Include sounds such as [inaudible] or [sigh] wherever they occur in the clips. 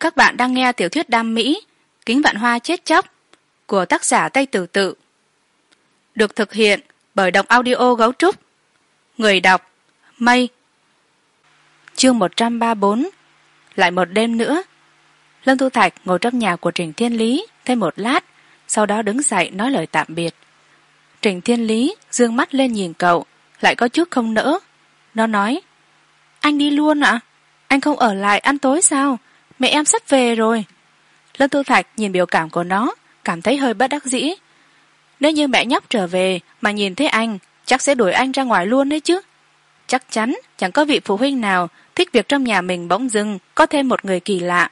các bạn đang nghe tiểu thuyết đam mỹ, kính vạn hoa chết chóc, của tác giả tây tử tự. Được thực hiện bởi đọc audio gấu trúc. Người đọc, mây. Chương một trăm ba bốn, lại một đêm nữa. Lâm tu thạch ngồi trong nhà của trình thiên lý, thêm một lát, sau đó đứng dậy nói lời tạm biệt. Trình thiên lý d ư ơ n g mắt lên nhìn cậu, lại có chút không nỡ. Nó nói, anh đi luôn ạ? Anh không ở lại ăn tối sao? Mẹ em sắp về rồi. Lâm tu thạch nhìn biểu cảm của nó, cảm thấy hơi bất đắc dĩ. Nếu như mẹ nhóc trở về mà nhìn thấy anh, chắc sẽ đuổi anh ra ngoài luôn đấy chứ. Chắc chắn chẳng có vị phụ huynh nào thích việc trong nhà mình bỗng dưng có thêm một người kỳ lạ.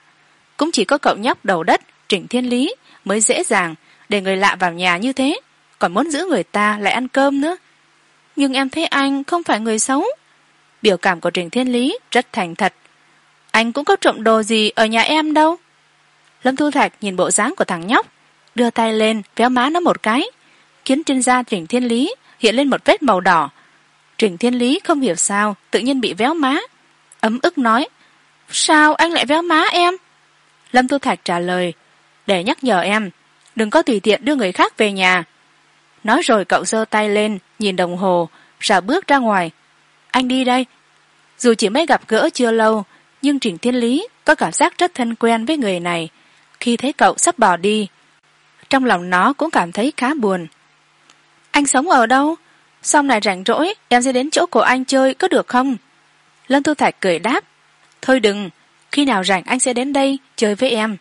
Cũng chỉ có cậu nhóc đầu đất, trịnh thiên lý, mới dễ dàng để người lạ vào nhà như thế. Còn muốn giữ người ta lại ăn cơm nữa. Nhưng em thấy anh không phải người xấu. Biểu cảm của trịnh thiên lý rất thành thật anh cũng có trộm đồ gì ở nhà em đâu. Lâm thu thạch nhìn bộ dáng của thằng nhóc, đưa tay lên, véo má nó một cái. Khiến trên da trình thiên lý hiện lên một vết màu đỏ. Trình thiên lý không hiểu sao, tự nhiên bị véo má. Ấm ức nói, sao anh lại véo má em? Lâm thu thạch trả lời, để nhắc nhở em, đừng có tùy tiện đưa người khác về nhà. Nói rồi cậu giơ tay lên, nhìn đồng hồ rào bước ra ngoài. Anh đi đây. Dù chỉ mới gặp gỡ chưa lâu nhưng trình thiên lý có cảm giác rất thân quen với người này. Khi thấy cậu sắp bỏ đi, trong lòng nó cũng cảm thấy khá buồn. Anh sống ở đâu? Sau này rảnh rỗi? Em sẽ đến chỗ của anh chơi, có được không? Lâm thu thạch cười đáp. Thôi đừng, khi nào rảnh anh sẽ đến đây chơi với em.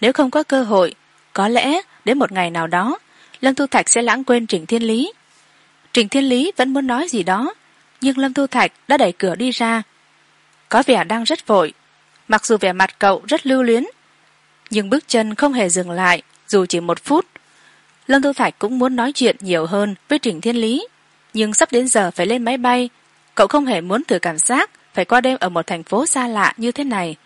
Nếu không có cơ hội, có lẽ đến một ngày nào đó lâm thu thạch sẽ lãng quên trịnh thiên lý. Trịnh thiên lý vẫn muốn nói gì đó, nhưng lâm thu thạch đã đẩy cửa đi ra có vẻ đang rất vội. Mặc dù vẻ mặt cậu rất lưu luyến, nhưng bước chân không hề dừng lại, dù chỉ một phút. Lâm Tư thạch cũng muốn nói chuyện nhiều hơn với Trình thiên lý, nhưng sắp đến giờ phải lên máy bay. Cậu không hề muốn thử cảm giác phải qua đêm ở một thành phố xa lạ như thế này.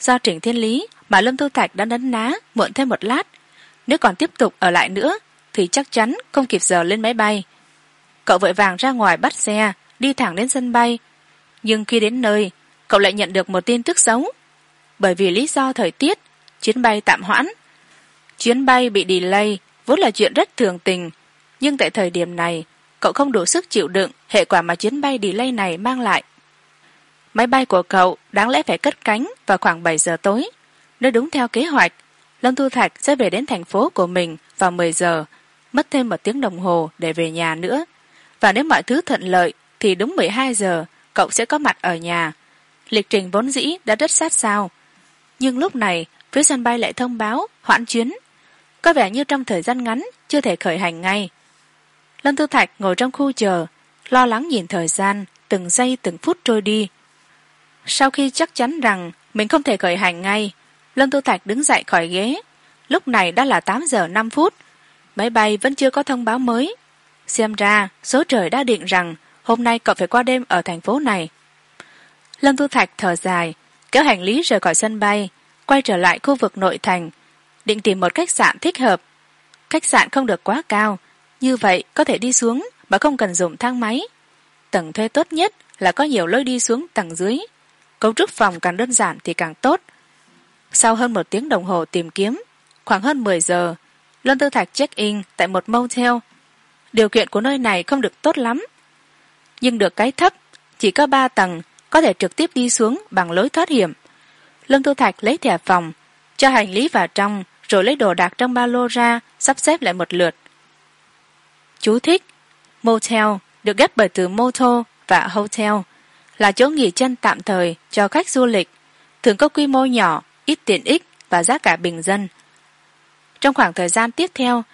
Do Trình thiên lý mà lâm Tư thạch đã nấn ná muộn thêm một lát, nếu còn tiếp tục ở lại nữa thì chắc chắn không kịp giờ lên máy bay. Cậu vội vàng ra ngoài bắt xe, đi thẳng đến sân bay. Nhưng khi đến nơi cậu lại nhận được một tin tức xấu. Bởi vì lý do thời tiết, chuyến bay tạm hoãn. Chuyến bay bị delay vốn là chuyện rất thường tình. Nhưng tại thời điểm này, cậu không đủ sức chịu đựng hệ quả mà chuyến bay delay này mang lại. Máy bay của cậu đáng lẽ phải cất cánh vào khoảng bảy giờ tối. Nếu đúng theo kế hoạch, lâm thu thạch sẽ về đến thành phố của mình vào mười giờ, mất thêm một tiếng đồng hồ để về nhà nữa. Và nếu mọi thứ thuận lợi thì đúng mười hai giờ, cậu sẽ có mặt ở nhà lịch trình vốn dĩ đã rất sát sao. Nhưng lúc này, phía sân bay lại thông báo, hoãn chuyến. Có vẻ như trong thời gian ngắn, chưa thể khởi hành ngay. Lâm tư thạch ngồi trong khu chờ, lo lắng nhìn thời gian, từng giây từng phút trôi đi. Sau khi chắc chắn rằng mình không thể khởi hành ngay, lâm tư thạch đứng dậy khỏi ghế. Lúc này đã là tám giờ năm phút. Máy bay vẫn chưa có thông báo mới. Xem ra, số trời đã định rằng hôm nay cậu phải qua đêm ở thành phố này lâm thu thạch thở dài, kéo hành lý rời khỏi sân bay, quay trở lại khu vực nội thành, định tìm một khách sạn thích hợp. Khách sạn không được quá cao, như vậy có thể đi xuống mà không cần dùng thang máy. Tầng thuê tốt nhất là có nhiều lối đi xuống tầng dưới, cấu trúc phòng càng đơn giản thì càng tốt. Sau hơn một tiếng đồng hồ tìm kiếm, khoảng hơn mười giờ luân tư thạch check in tại một motel. Điều kiện của nơi này không được tốt lắm, nhưng được cái thấp, chỉ có ba tầng có thể trực tiếp đi xuống bằng lối thoát hiểm. Lương tư thạch lấy thẻ phòng, cho hành lý vào trong, rồi lấy đồ đạc trong ba lô ra, sắp xếp lại một lượt. Chú thích, motel được ghép bởi từ moto và hotel, là chỗ nghỉ chân tạm thời cho khách du lịch, thường có quy mô nhỏ, ít tiện ích và giá cả bình dân. Trong khoảng thời gian tiếp theo,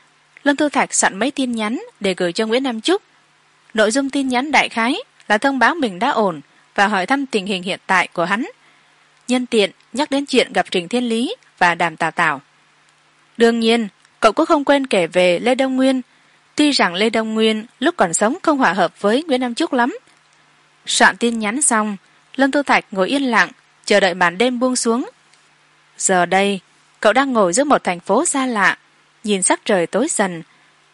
lương tư thạch soạn mấy tin nhắn để gửi cho nguyễn nam trúc nội dung tin nhắn đại khái là thông báo mình đã ổn và hỏi thăm tình hình hiện tại của hắn. Nhân tiện nhắc đến chuyện gặp trình thiên lý và đàm tào tào. Đương nhiên, cậu cũng không quên kể về lê đông nguyên. Tuy rằng lê đông nguyên lúc còn sống không hòa hợp với nguyễn nam trúc lắm. Soạn tin nhắn xong, lâm tư thạch ngồi yên lặng, chờ đợi màn đêm buông xuống. Giờ đây, cậu đang ngồi giữa một thành phố xa lạ, nhìn sắc trời tối dần,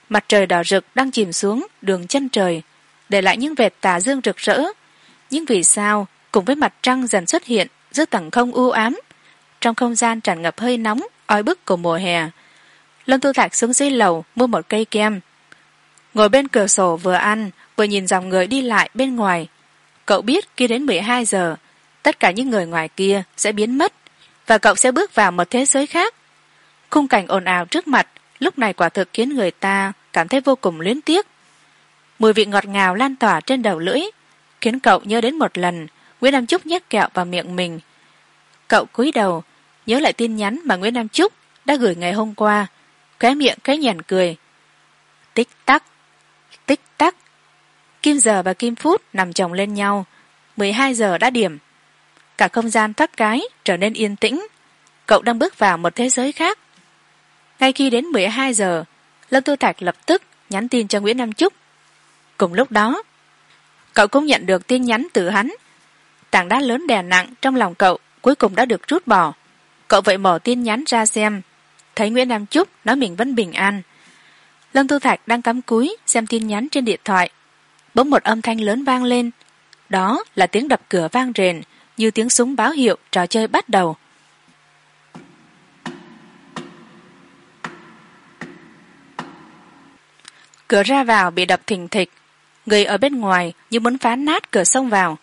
mặt trời đỏ rực đang chìm xuống đường chân trời, để lại những vệt tà dương rực rỡ nhưng vì sao cùng với mặt trăng dần xuất hiện giữa tầng không u ám, trong không gian tràn ngập hơi nóng, oi bức của mùa hè. Lâm tu thạch xuống dưới lầu mua một cây kem. Ngồi bên cửa sổ vừa ăn, vừa nhìn dòng người đi lại bên ngoài. Cậu biết khi đến mười hai giờ, tất cả những người ngoài kia sẽ biến mất và cậu sẽ bước vào một thế giới khác. Khung cảnh ồn ào trước mặt lúc này quả thực khiến người ta cảm thấy vô cùng luyến tiếc. Mùi vị ngọt ngào lan tỏa trên đầu lưỡi khiến cậu nhớ đến một lần, nguyễn nam trúc nhét kẹo vào miệng mình. Cậu cúi đầu, nhớ lại tin nhắn mà nguyễn nam trúc đã gửi ngày hôm qua, khóe miệng cái nhàn cười. Tích tắc tích tắc. Kim giờ và kim phút nằm chồng lên nhau, mười hai giờ đã điểm. Cả không gian thoát cái trở nên yên tĩnh. Cậu đang bước vào một thế giới khác. Ngay khi đến mười hai giờ, lâm tu thạch lập tức nhắn tin cho nguyễn nam trúc cùng lúc đó cậu cũng nhận được tin nhắn từ hắn. Tảng đá lớn đè nặng trong lòng cậu, cuối cùng đã được rút bỏ. Cậu vậy mở tin nhắn ra xem. Thấy nguyễn nam trúc nói mình vẫn bình an. Lâm tu thạch đang cắm cúi xem tin nhắn trên điện thoại. Bỗng một âm thanh lớn vang lên. Đó là tiếng đập cửa vang rền, như tiếng súng báo hiệu trò chơi bắt đầu. Cửa ra vào bị đập thình thịch người ở bên ngoài như muốn phá nát cửa sông vào.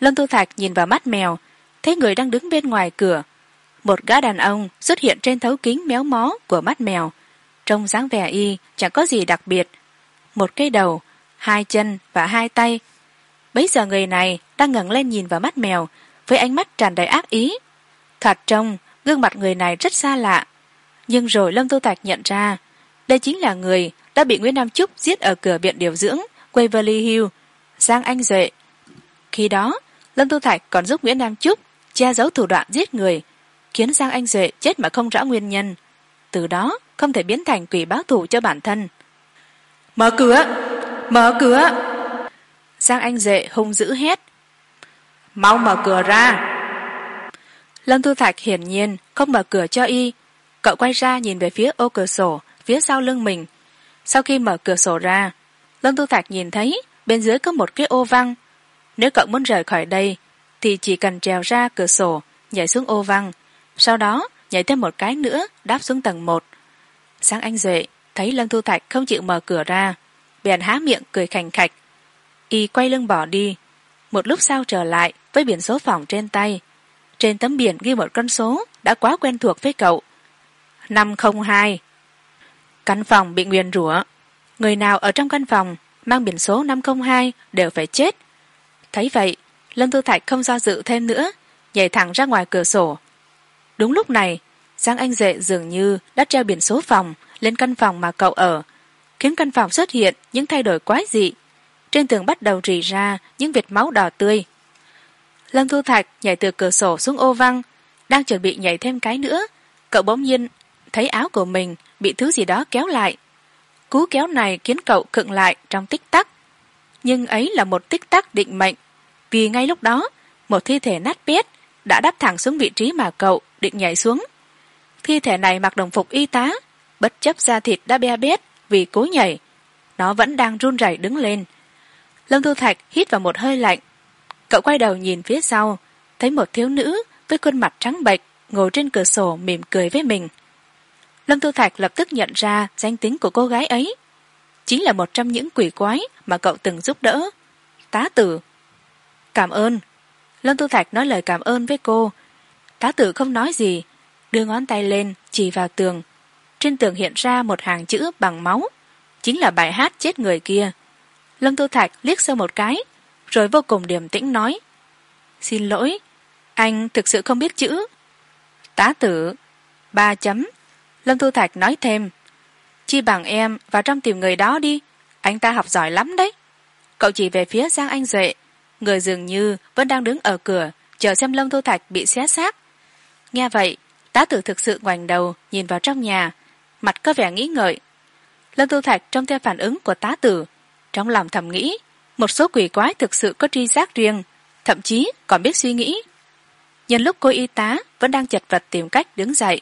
Lâm tu thạch nhìn vào mắt mèo, thấy người đang đứng bên ngoài cửa. Một gã đàn ông xuất hiện trên thấu kính méo mó của mắt mèo. Trông dáng vẻ y chẳng có gì đặc biệt. Một cái đầu, hai chân và hai tay. Bấy giờ người này đang ngẩng lên nhìn vào mắt mèo, với ánh mắt tràn đầy ác ý. Thoạt trông, gương mặt người này rất xa lạ. Nhưng rồi lâm tu thạch nhận ra, đây chính là người đã bị nguyễn nam trúc giết ở cửa viện điều dưỡng waverly hill giang anh duệ. Khi đó lâm tu thạch còn giúp nguyễn nam trúc che giấu thủ đoạn giết người khiến giang anh duệ chết mà không rõ nguyên nhân. Từ đó không thể biến thành quỷ báo thù cho bản thân. Mở cửa mở cửa. Giang anh duệ hung dữ hét. Mau mở cửa ra. Lâm tu thạch hiển nhiên không mở cửa cho y. Cậu quay ra nhìn về phía ô cửa sổ phía sau lưng mình. Sau khi mở cửa sổ ra lâm tu thạch nhìn thấy, bên dưới có một cái ô văng. Nếu cậu muốn rời khỏi đây, thì chỉ cần trèo ra cửa sổ, nhảy xuống ô văng. Sau đó, nhảy thêm một cái nữa, đáp xuống tầng một. Sáng anh duệ, thấy lâm thu thạch không chịu mở cửa ra, bèn há miệng cười khành khạch. Y quay lưng bỏ đi. Một lúc sau trở lại, với biển số phòng trên tay. Trên tấm biển ghi một con số đã quá quen thuộc với cậu. năm không hai. Căn phòng bị nguyền rủa người nào ở trong căn phòng mang biển số năm không hai đều phải chết. Thấy vậy, lâm tư thạch không do dự thêm nữa, nhảy thẳng ra ngoài cửa sổ. Đúng lúc này, giang anh dệ dường như đã treo biển số phòng lên căn phòng mà cậu ở, khiến căn phòng xuất hiện những thay đổi quái dị. Trên tường bắt đầu rỉ ra những vệt máu đỏ tươi. Lâm thu thạch nhảy từ cửa sổ xuống ô văng, đang chuẩn bị nhảy thêm cái nữa, cậu bỗng nhiên thấy áo của mình bị thứ gì đó kéo lại cú kéo này khiến cậu khựng lại trong tích tắc. Nhưng ấy là một tích tắc định mệnh, vì ngay lúc đó, một thi thể nát bét đã đáp thẳng xuống vị trí mà cậu định nhảy xuống. Thi thể này mặc đồng phục y tá, bất chấp da thịt đã be bét vì cố nhảy, nó vẫn đang run rẩy đứng lên. Lâm thu thạch hít vào một hơi lạnh. Cậu quay đầu nhìn phía sau, thấy một thiếu nữ với khuôn mặt trắng bệch ngồi trên cửa sổ mỉm cười với mình lâm thu thạch lập tức nhận ra danh tính của cô gái ấy. Chính là một trong những quỷ quái mà cậu từng giúp đỡ. Tá tử. Cảm ơn. Lâm thu thạch nói lời cảm ơn với cô. Tá tử không nói gì, đưa ngón tay lên, chỉ vào tường. Trên tường hiện ra một hàng chữ bằng máu. Chính là bài hát chết người kia. Lâm thu thạch liếc sơ một cái, rồi vô cùng điềm tĩnh nói, xin lỗi, anh thực sự không biết chữ. Tá tử. Ba chấm lâm thu thạch nói thêm, chi bằng em vào trong tìm người đó đi, anh ta học giỏi lắm đấy. Cậu chỉ về phía giang anh duệ, người dường như vẫn đang đứng ở cửa, chờ xem lâm thu thạch bị xé xác. Nghe vậy, tá tử thực sự ngoảnh đầu nhìn vào trong nhà, mặt có vẻ nghĩ ngợi. Lâm thu thạch trông theo phản ứng của tá tử, trong lòng thầm nghĩ, một số quỷ quái thực sự có tri giác riêng, thậm chí còn biết suy nghĩ. Nhân lúc cô y tá vẫn đang chật vật tìm cách đứng dậy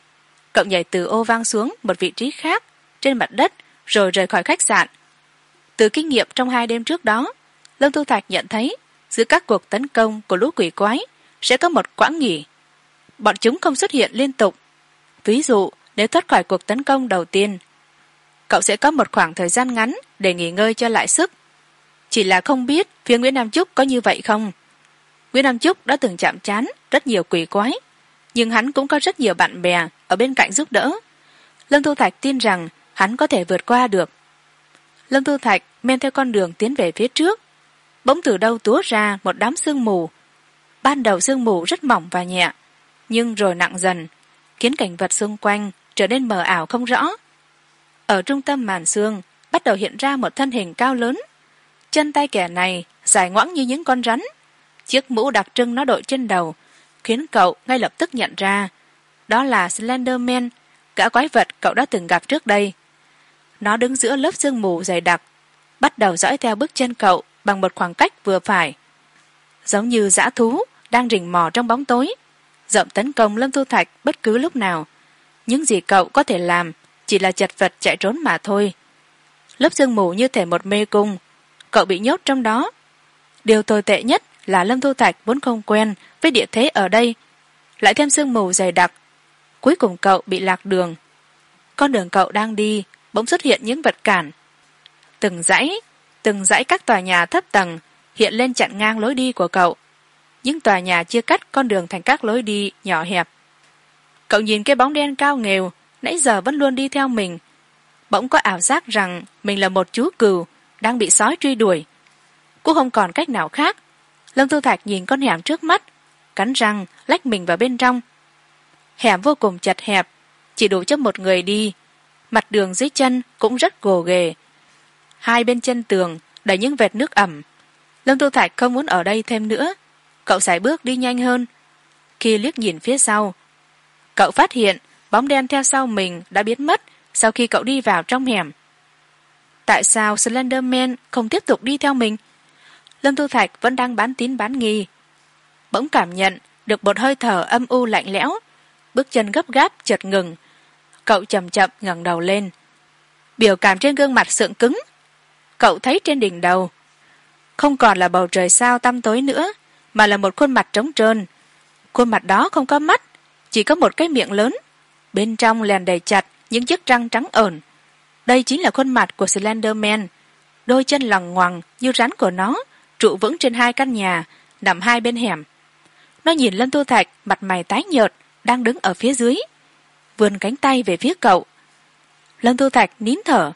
cậu nhảy từ ô vang xuống một vị trí khác, trên mặt đất, rồi rời khỏi khách sạn. Từ kinh nghiệm trong hai đêm trước đó, lâm thu thạch nhận thấy giữa các cuộc tấn công của lũ quỷ quái sẽ có một quãng nghỉ. Bọn chúng không xuất hiện liên tục. Ví dụ, nếu thoát khỏi cuộc tấn công đầu tiên, cậu sẽ có một khoảng thời gian ngắn để nghỉ ngơi cho lại sức. Chỉ là không biết phía nguyễn nam trúc có như vậy không. Nguyễn nam trúc đã từng chạm trán rất nhiều quỷ quái, nhưng hắn cũng có rất nhiều bạn bè ở bên cạnh giúp đỡ. Lâm thu thạch tin rằng hắn có thể vượt qua được. Lâm thu thạch men theo con đường tiến về phía trước. Bỗng từ đâu túa ra một đám sương mù. Ban đầu sương mù rất mỏng và nhẹ, nhưng rồi nặng dần, khiến cảnh vật xung quanh trở nên mờ ảo không rõ. Ở trung tâm màn xương bắt đầu hiện ra một thân hình cao lớn. Chân tay kẻ này dài ngoãng như những con rắn. Chiếc mũ đặc trưng nó đội trên đầu, khiến cậu ngay lập tức nhận ra đó là slenderman, gã quái vật cậu đã từng gặp trước đây. Nó đứng giữa lớp sương mù dày đặc, bắt đầu dõi theo bước chân cậu bằng một khoảng cách vừa phải. Giống như dã thú đang rình mò trong bóng tối, rộng tấn công lâm thu thạch bất cứ lúc nào. Những gì cậu có thể làm chỉ là chật vật chạy trốn mà thôi. Lớp sương mù như thể một mê cung, cậu bị nhốt trong đó. Điều tồi tệ nhất là lâm thu thạch vốn không quen với địa thế ở đây, lại thêm sương mù dày đặc cuối cùng cậu bị lạc đường. Con đường cậu đang đi, bỗng xuất hiện những vật cản. Từng dãy từng dãy các tòa nhà thấp tầng hiện lên chặn ngang lối đi của cậu. Những tòa nhà chia cắt con đường thành các lối đi nhỏ hẹp. Cậu nhìn cái bóng đen cao nghều nãy giờ vẫn luôn đi theo mình. Bỗng có ảo giác rằng mình là một chú cừu đang bị sói truy đuổi. Cũng không còn cách nào khác. Lâm tư thạch nhìn con hẻm trước mắt, cắn răng lách mình vào bên trong hẻm vô cùng chật hẹp, chỉ đủ cho một người đi. Mặt đường dưới chân cũng rất gồ ghề. Hai bên chân tường đầy những vệt nước ẩm. Lâm tu thạch không muốn ở đây thêm nữa. Cậu sải bước đi nhanh hơn. Khi liếc nhìn phía sau, cậu phát hiện bóng đen theo sau mình đã biến mất sau khi cậu đi vào trong hẻm. Tại sao slenderman không tiếp tục đi theo mình? Lâm tu thạch vẫn đang bán tín bán nghi. Bỗng cảm nhận được một hơi thở âm u lạnh lẽo bước chân gấp gáp chợt ngừng. Cậu chậm chậm ngẩng đầu lên. Biểu cảm trên gương mặt sượng cứng. Cậu thấy trên đỉnh đầu. Không còn là bầu trời sao tăm tối nữa, mà là một khuôn mặt trống trơn. Khuôn mặt đó không có mắt, chỉ có một cái miệng lớn. Bên trong lèn đầy chặt những chiếc răng trắng ẩn đây chính là khuôn mặt của slenderman. Đôi chân lằng ngoằng như rắn của nó, trụ vững trên hai căn nhà, nằm hai bên hẻm. Nó nhìn lâm tu thạch mặt mày tái nhợt đang đứng ở phía dưới. Vươn cánh tay về phía cậu. Lâm thu thạch nín thở,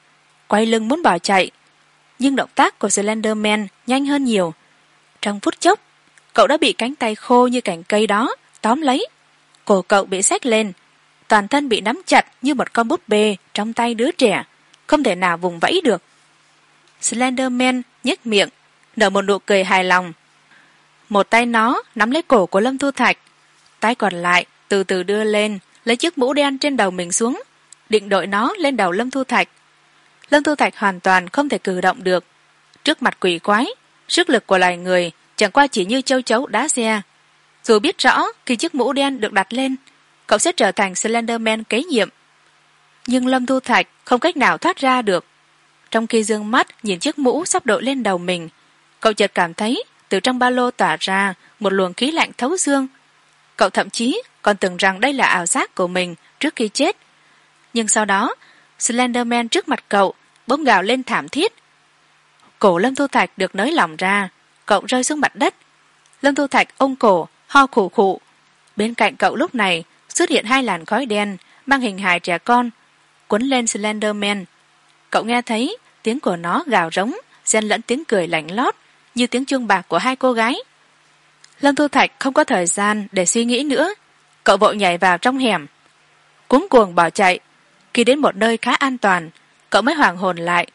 quay lưng muốn bỏ chạy, nhưng động tác của slenderman nhanh hơn nhiều. Trong phút chốc, cậu đã bị cánh tay khô như cành cây đó, tóm lấy. Cổ cậu bị xách lên, toàn thân bị nắm chặt như một con búp bê trong tay đứa trẻ, không thể nào vùng vẫy được. Slenderman nhếch miệng, nở một nụ cười hài lòng. Một tay nó nắm lấy cổ của lâm thu thạch, tay còn lại từ từ đưa lên, lấy chiếc mũ đen trên đầu mình xuống, định đội nó lên đầu lâm thu thạch. Lâm thu thạch hoàn toàn không thể cử động được. Trước mặt quỷ quái, sức lực của loài người chẳng qua chỉ như châu chấu đá xe. Dù biết rõ khi chiếc mũ đen được đặt lên, cậu sẽ trở thành slenderman kế nhiệm. Nhưng lâm thu thạch không cách nào thoát ra được. Trong khi d ư ơ n g mắt nhìn chiếc mũ sắp đội lên đầu mình, cậu chợt cảm thấy từ trong ba lô tỏa ra một luồng khí lạnh thấu xương cậu thậm chí còn tưởng rằng đây là ảo giác của mình trước khi chết. Nhưng sau đó, slenderman trước mặt cậu bỗng gào lên thảm thiết. Cổ lâm thu thạch được nới lỏng ra, cậu rơi xuống mặt đất. Lâm thu thạch ôm cổ, ho khủ khụ. Bên cạnh cậu lúc này xuất hiện hai làn khói đen mang hình hài trẻ con quấn lên slenderman. Cậu nghe thấy tiếng của nó gào rống, xen lẫn tiếng cười lạnh lót như tiếng chuông bạc của hai cô gái lâm thu thạch không có thời gian để suy nghĩ nữa. Cậu vội nhảy vào trong hẻm. Cuống cuồng bỏ chạy. Khi đến một nơi khá an toàn, cậu mới hoàng hồn lại.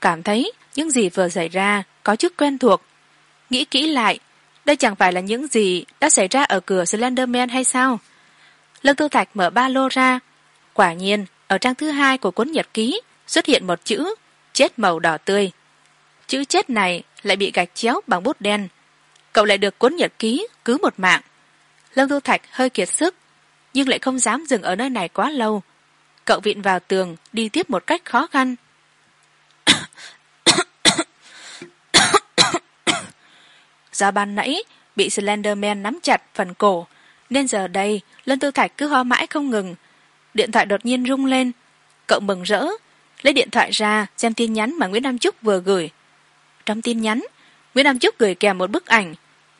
Cảm thấy những gì vừa xảy ra có chút quen thuộc. Nghĩ kỹ lại, đây chẳng phải là những gì đã xảy ra ở cửa slenderman hay sao? Lâm tu thạch mở ba lô ra. Quả nhiên, ở trang thứ hai của cuốn nhật ký xuất hiện một chữ, chết màu đỏ tươi. Chữ chết này lại bị gạch chéo bằng bút đen cậu lại được cuốn nhật ký cứu một mạng. Lâm tu thạch hơi kiệt sức, nhưng lại không dám dừng ở nơi này quá lâu. Cậu vịn vào tường, đi tiếp một cách khó khăn. [coughs] Do ban nãy bị slenderman nắm chặt phần cổ, nên giờ đây lâm tư thạch cứ ho mãi không ngừng. Điện thoại đột nhiên rung lên. Cậu mừng rỡ, lấy điện thoại ra xem tin nhắn mà nguyễn nam trúc vừa gửi. Trong tin nhắn nguyễn nam Chúc gửi kèm một bức ảnh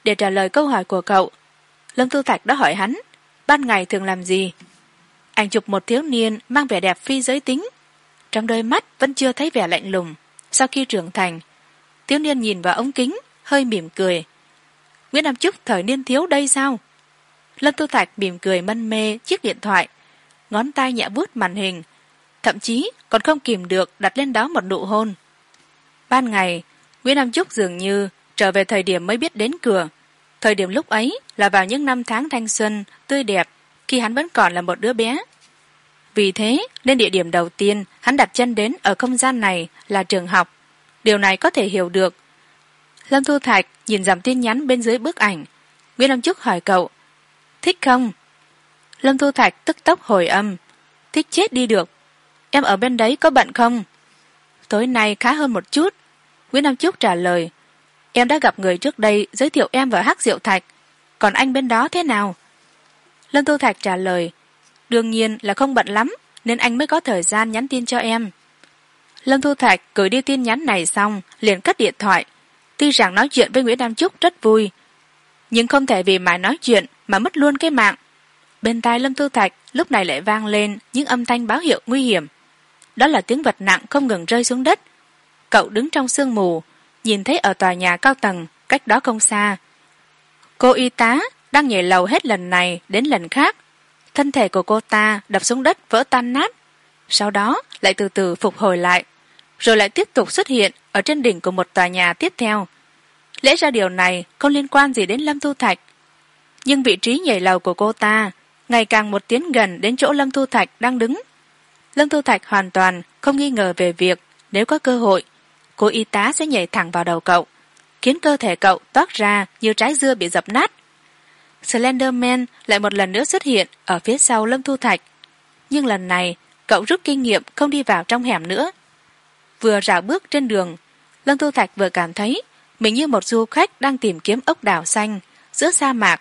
để trả lời câu hỏi của cậu. Lâm tư thạch đã hỏi hắn, ban ngày thường làm gì? Ảnh chụp một thiếu niên mang vẻ đẹp phi giới tính, trong đôi mắt vẫn chưa thấy vẻ lạnh lùng. Sau khi trưởng thành, thiếu niên nhìn vào ống kính, hơi mỉm cười. Nguyễn nam Chúc, thời niên thiếu đây sao? Lâm Tư thạch mỉm cười mân mê chiếc điện thoại, ngón tay nhẹ vuốt màn hình, thậm chí còn không kìm được đặt lên đó một nụ hôn. Ban ngày nguyễn nam trúc dường như trở về thời điểm mới biết đến cửa. Thời điểm lúc ấy là vào những năm tháng thanh xuân, tươi đẹp, khi hắn vẫn còn là một đứa bé. Vì thế, nên địa điểm đầu tiên hắn đặt chân đến ở không gian này là trường học. Điều này có thể hiểu được. Lâm thu thạch nhìn dòng tin nhắn bên dưới bức ảnh. Nguyễn nam trúc hỏi cậu, thích không? Lâm thu thạch tức tốc hồi âm, thích chết đi được. Em ở bên đấy có bận không? Tối nay khá hơn một chút nguyễn nam trúc trả lời, em đã gặp người trước đây, giới thiệu em vào hắc diệu thạch. Còn anh bên đó thế nào? Lâm thu thạch trả lời, đương nhiên là không bận lắm, nên anh mới có thời gian nhắn tin cho em. Lâm thu thạch gửi đi tin nhắn này xong, liền cắt điện thoại. Tuy rằng nói chuyện với nguyễn nam trúc rất vui, nhưng không thể vì mãi nói chuyện mà mất luôn cái mạng. Bên tai lâm thu thạch lúc này lại vang lên những âm thanh báo hiệu nguy hiểm. Đó là tiếng vật nặng không ngừng rơi xuống đất cậu đứng trong sương mù, nhìn thấy ở tòa nhà cao tầng, cách đó không xa. Cô y tá đang nhảy lầu hết lần này đến lần khác. Thân thể của cô ta đập xuống đất vỡ tan nát. Sau đó lại từ từ phục hồi lại, rồi lại tiếp tục xuất hiện ở trên đỉnh của một tòa nhà tiếp theo. Lẽ ra điều này không liên quan gì đến lâm thu thạch. Nhưng vị trí nhảy lầu của cô ta ngày càng một tiến gần đến chỗ lâm thu thạch đang đứng. Lâm thu thạch hoàn toàn không nghi ngờ về việc nếu có cơ hội cô y tá sẽ nhảy thẳng vào đầu cậu, khiến cơ thể cậu toát ra như trái dưa bị dập nát. Slenderman lại một lần nữa xuất hiện ở phía sau lâm thu thạch. Nhưng lần này, cậu rút kinh nghiệm không đi vào trong hẻm nữa. Vừa rảo bước trên đường, lâm thu thạch vừa cảm thấy mình như một du khách đang tìm kiếm ốc đảo xanh giữa sa mạc.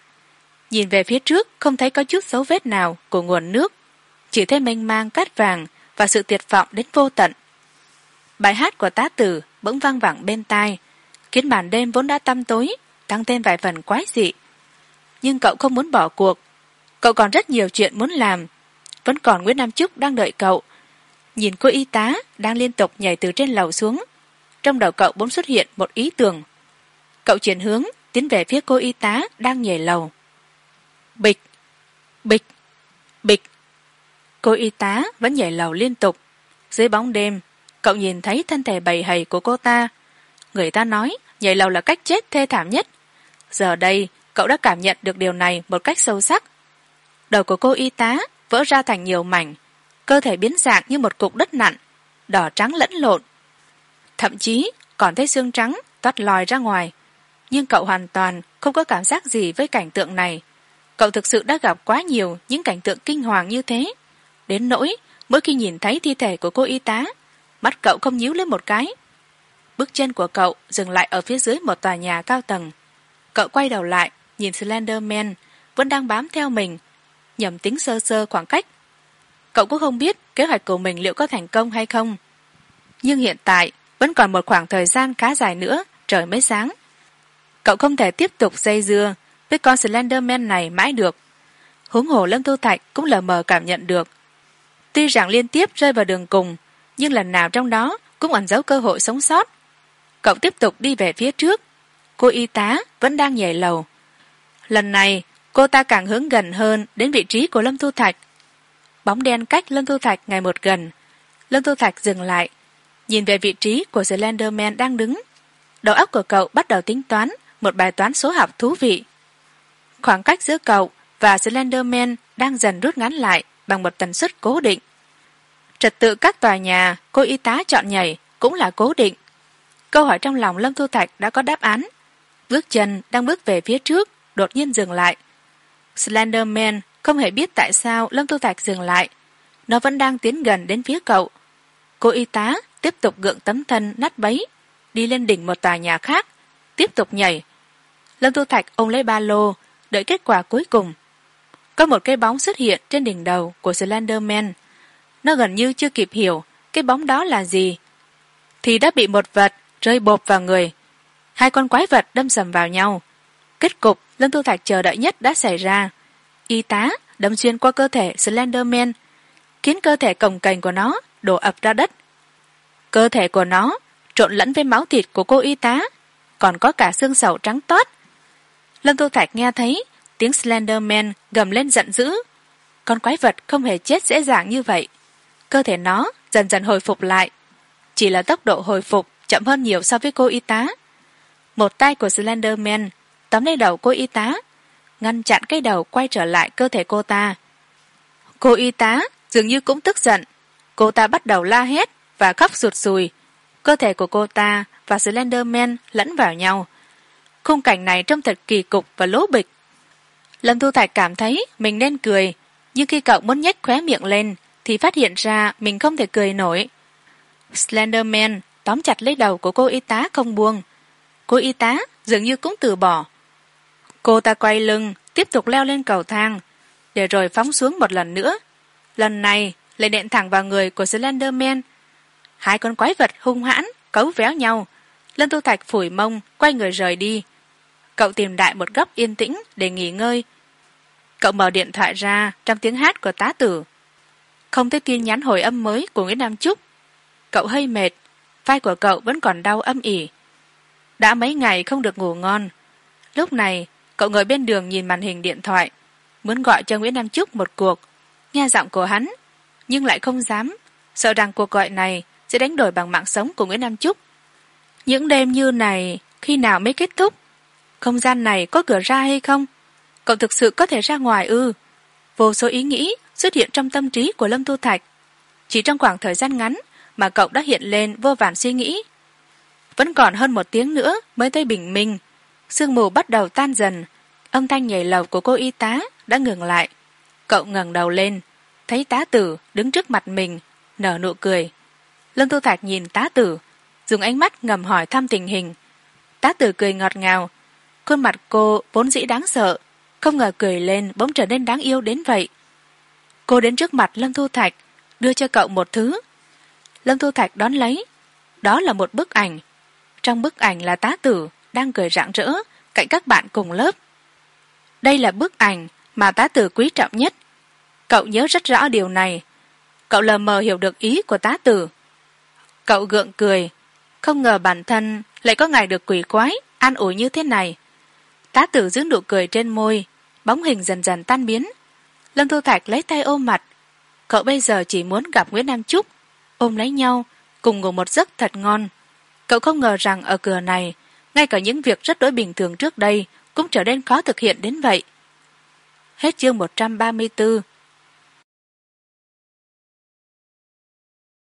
Nhìn về phía trước, không thấy có chút dấu vết nào của nguồn nước. Chỉ thấy mênh mang cát vàng và sự tuyệt vọng đến vô tận. Bài hát của tá tử bỗng văng vẳng bên tai. Khiến màn đêm vốn đã tăm tối, tăng thêm vài phần quái dị. Nhưng cậu không muốn bỏ cuộc. Cậu còn rất nhiều chuyện muốn làm. Vẫn còn nguyễn nam trúc đang đợi cậu. Nhìn cô y tá đang liên tục nhảy từ trên lầu xuống. Trong đầu cậu bỗng xuất hiện một ý tưởng. Cậu chuyển hướng, tiến về phía cô y tá đang nhảy lầu. Bịch! Bịch! Bịch! Cô y tá vẫn nhảy lầu liên tục. Dưới bóng đêm cậu nhìn thấy thân thể bầy hầy của cô ta. Người ta nói, nhảy lầu là cách chết thê thảm nhất. Giờ đây, cậu đã cảm nhận được điều này một cách sâu sắc. Đầu của cô y tá vỡ ra thành nhiều mảnh, cơ thể biến dạng như một cục đất nặn, đỏ trắng lẫn lộn. Thậm chí, còn thấy xương trắng toát lòi ra ngoài. Nhưng cậu hoàn toàn không có cảm giác gì với cảnh tượng này. Cậu thực sự đã gặp quá nhiều những cảnh tượng kinh hoàng như thế. Đến nỗi, mỗi khi nhìn thấy thi thể của cô y tá mắt cậu không nhíu lên một cái. Bước chân của cậu dừng lại ở phía dưới một tòa nhà cao tầng. Cậu quay đầu lại, nhìn slenderman, vẫn đang bám theo mình, nhầm tính sơ sơ khoảng cách. Cậu cũng không biết kế hoạch của mình liệu có thành công hay không. Nhưng hiện tại, vẫn còn một khoảng thời gian khá dài nữa, trời mới sáng. Cậu không thể tiếp tục dây dưa với con slenderman này mãi được. Huống hồ lâm thu thạch cũng lờ mờ cảm nhận được. Tuy rằng liên tiếp rơi vào đường cùng nhưng lần nào trong đó cũng ẩn giấu cơ hội sống sót. Cậu tiếp tục đi về phía trước. Cô y tá vẫn đang nhảy lầu. Lần này, cô ta càng hướng gần hơn đến vị trí của lâm thu thạch. Bóng đen cách lâm thu thạch ngày một gần. Lâm thu thạch dừng lại, nhìn về vị trí của slenderman đang đứng. Đầu óc của cậu bắt đầu tính toán một bài toán số học thú vị. Khoảng cách giữa cậu và slenderman đang dần rút ngắn lại bằng một tần suất cố định trật tự các tòa nhà, cô y tá chọn nhảy, cũng là cố định. Câu hỏi trong lòng lâm thu thạch đã có đáp án. Bước chân đang bước về phía trước, đột nhiên dừng lại. Slenderman không hề biết tại sao lâm thu thạch dừng lại. Nó vẫn đang tiến gần đến phía cậu. Cô y tá tiếp tục gượng tấm thân nát bấy, đi lên đỉnh một tòa nhà khác, tiếp tục nhảy. Lâm thu thạch ôm lấy ba lô, đợi kết quả cuối cùng. Có một cái bóng xuất hiện trên đỉnh đầu của slenderman nó gần như chưa kịp hiểu cái bóng đó là gì. Thì đã bị một vật rơi bộp vào người. Hai con quái vật đâm sầm vào nhau. Kết cục lâm tu thạch chờ đợi nhất đã xảy ra. Y tá đâm xuyên qua cơ thể slenderman, khiến cơ thể cồng cành của nó đổ ập ra đất. Cơ thể của nó trộn lẫn với máu thịt của cô y tá, còn có cả xương sầu trắng toát. Lâm tu thạch nghe thấy tiếng slenderman gầm lên giận dữ. Con quái vật không hề chết dễ dàng như vậy cơ thể nó dần dần hồi phục lại. Chỉ là tốc độ hồi phục chậm hơn nhiều so với cô y tá. Một tay của slenderman tóm lấy đầu cô y tá, ngăn chặn cái đầu quay trở lại cơ thể cô ta. Cô y tá dường như cũng tức giận. Cô ta bắt đầu la hét và khóc sụt rùi cơ thể của cô ta và slenderman lẫn vào nhau. Khung cảnh này trông thật kỳ cục và lố bịch. Lâm thu thạch cảm thấy mình nên cười, nhưng khi cậu muốn nhếch khóe miệng lên thì phát hiện ra mình không thể cười nổi. Slenderman tóm chặt lấy đầu của cô y tá không buông. Cô y tá dường như cũng từ bỏ. Cô ta quay lưng, tiếp tục leo lên cầu thang. Để rồi phóng xuống một lần nữa. Lần này, lại nện thẳng vào người của slenderman. Hai con quái vật hung hãn, cấu véo nhau. Lân tu thạch phủi mông, quay người rời đi. Cậu tìm đại một góc yên tĩnh để nghỉ ngơi. Cậu mở điện thoại ra trong tiếng hát của tá tử không thấy tin nhắn hồi âm mới của nguyễn nam trúc. Cậu hơi mệt, vai của cậu vẫn còn đau âm ỉ. Đã mấy ngày không được ngủ ngon. Lúc này, cậu ngồi bên đường nhìn màn hình điện thoại, muốn gọi cho nguyễn nam trúc một cuộc. Nghe giọng của hắn, nhưng lại không dám, sợ rằng cuộc gọi này sẽ đánh đổi bằng mạng sống của nguyễn nam trúc. Những đêm như này, khi nào mới kết thúc? Không gian này có cửa ra hay không? Cậu thực sự có thể ra ngoài ư? Vô số ý nghĩ xuất hiện trong tâm trí của lâm tu thạch. Chỉ trong khoảng thời gian ngắn mà cậu đã hiện lên vô vàn suy nghĩ. Vẫn còn hơn một tiếng nữa mới tới bình minh. Sương mù bắt đầu tan dần. Âm thanh nhảy lầu của cô y tá đã ngừng lại. Cậu ngẩng đầu lên, thấy tá tử đứng trước mặt mình, nở nụ cười. Lâm tu thạch nhìn tá tử, dùng ánh mắt ngầm hỏi thăm tình hình. Tá tử cười ngọt ngào. Khuôn mặt cô vốn dĩ đáng sợ, không ngờ cười lên bỗng trở nên đáng yêu đến vậy cô đến trước mặt lâm thu thạch, đưa cho cậu một thứ. Lâm thu thạch đón lấy. Đó là một bức ảnh. Trong bức ảnh là tá tử đang cười rạng rỡ cạnh các bạn cùng lớp. Đây là bức ảnh mà tá tử quý trọng nhất. Cậu nhớ rất rõ điều này. Cậu lờ mờ hiểu được ý của tá tử. Cậu gượng cười. Không ngờ bản thân lại có ngày được quỷ quái, an ủi như thế này. Tá tử giữ nụ cười trên môi, bóng hình dần dần tan biến lâm thu thạch lấy tay ôm mặt. Cậu bây giờ chỉ muốn gặp nguyễn nam trúc. Ôm lấy nhau, cùng ngủ một giấc thật ngon. Cậu không ngờ rằng ở cửa này, ngay cả những việc rất đối bình thường trước đây cũng trở nên khó thực hiện đến vậy. Hết chương một trăm ba mươi bốn